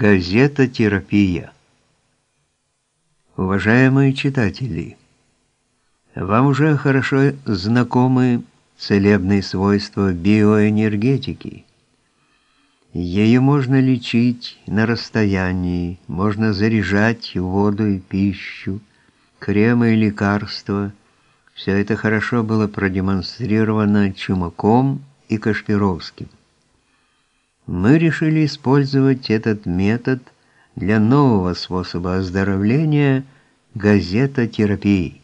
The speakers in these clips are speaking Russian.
Газета «Терапия». Уважаемые читатели, вам уже хорошо знакомы целебные свойства биоэнергетики. Ею можно лечить на расстоянии, можно заряжать воду и пищу, кремы и лекарства. Все это хорошо было продемонстрировано Чумаком и Кашпировским мы решили использовать этот метод для нового способа оздоровления газетотерапии.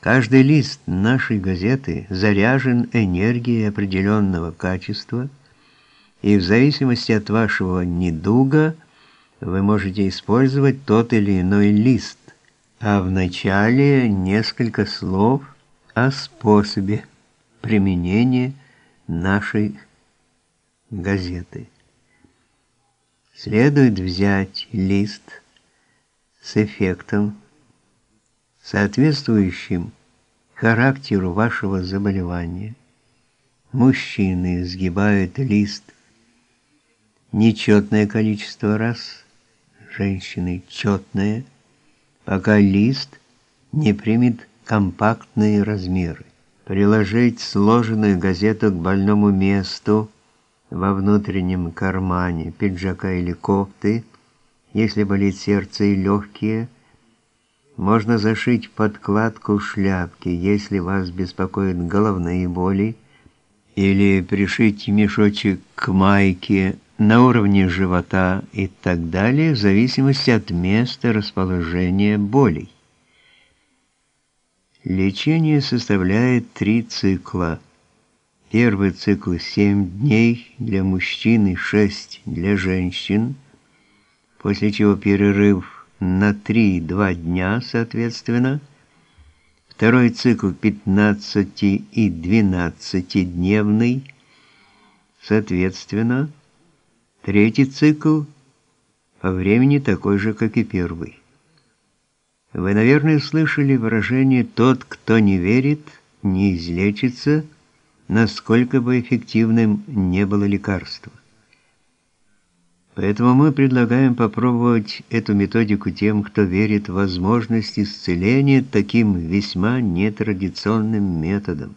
Каждый лист нашей газеты заряжен энергией определенного качества, и в зависимости от вашего недуга вы можете использовать тот или иной лист, а в начале несколько слов о способе применения нашей газеты. Следует взять лист с эффектом, соответствующим характеру вашего заболевания. Мужчины сгибают лист нечетное количество раз, женщины четное, пока лист не примет компактные размеры. Приложить сложенную газету к больному месту – во внутреннем кармане пиджака или кофты, если болит сердце и легкие, можно зашить подкладку шляпки, если вас беспокоят головные боли, или пришить мешочек к майке на уровне живота и так далее, в зависимости от места расположения болей. Лечение составляет три цикла – Первый цикл 7 дней для мужчин и 6 для женщин, после чего перерыв на 3-2 дня, соответственно. Второй цикл 15 и 12-дневный, соответственно. Третий цикл по времени такой же, как и первый. Вы, наверное, слышали выражение «тот, кто не верит, не излечится», насколько бы эффективным не было лекарство. Поэтому мы предлагаем попробовать эту методику тем, кто верит в возможность исцеления таким весьма нетрадиционным методом.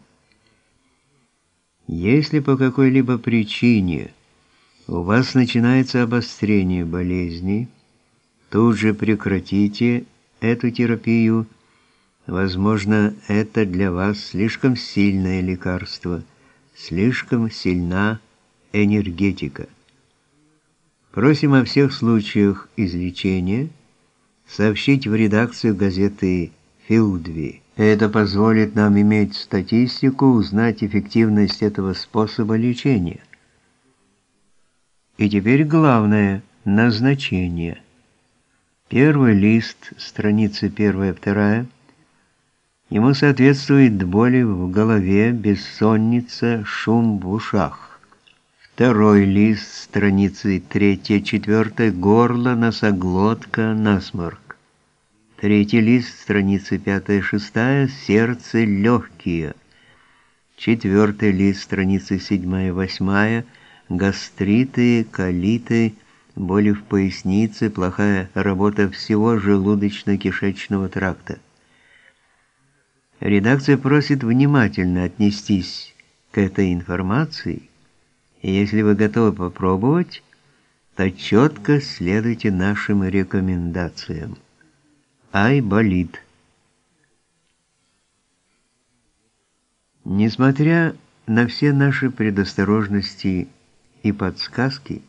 Если по какой-либо причине у вас начинается обострение болезни, тут же прекратите эту терапию Возможно, это для вас слишком сильное лекарство, слишком сильна энергетика. Просим о всех случаях излечения сообщить в редакцию газеты «Филдви». Это позволит нам иметь статистику, узнать эффективность этого способа лечения. И теперь главное – назначение. Первый лист, страницы 1-2 Ему соответствует боли в голове, бессонница, шум в ушах. Второй лист, страницы 3-4, горло, носоглотка, насморк. Третий лист, страницы 5-6, сердце, легкие. Четвертый лист, страницы 7-8, гастриты, колиты, боли в пояснице, плохая работа всего желудочно-кишечного тракта. Редакция просит внимательно отнестись к этой информации, и если вы готовы попробовать, то четко следуйте нашим рекомендациям. Ай болит. Несмотря на все наши предосторожности и подсказки,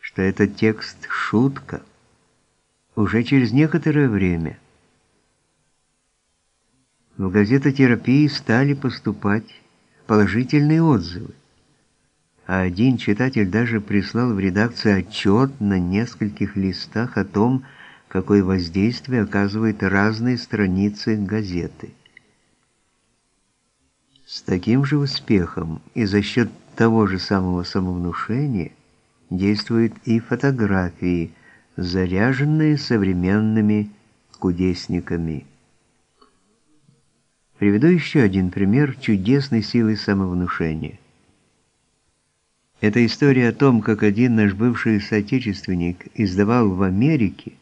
что этот текст шутка, уже через некоторое время в газетотерапии стали поступать положительные отзывы. А один читатель даже прислал в редакцию отчет на нескольких листах о том, какое воздействие оказывают разные страницы газеты. С таким же успехом и за счет того же самого самовнушения действуют и фотографии, заряженные современными кудесниками. Приведу еще один пример чудесной силы самовнушения. Эта история о том, как один наш бывший соотечественник издавал в Америке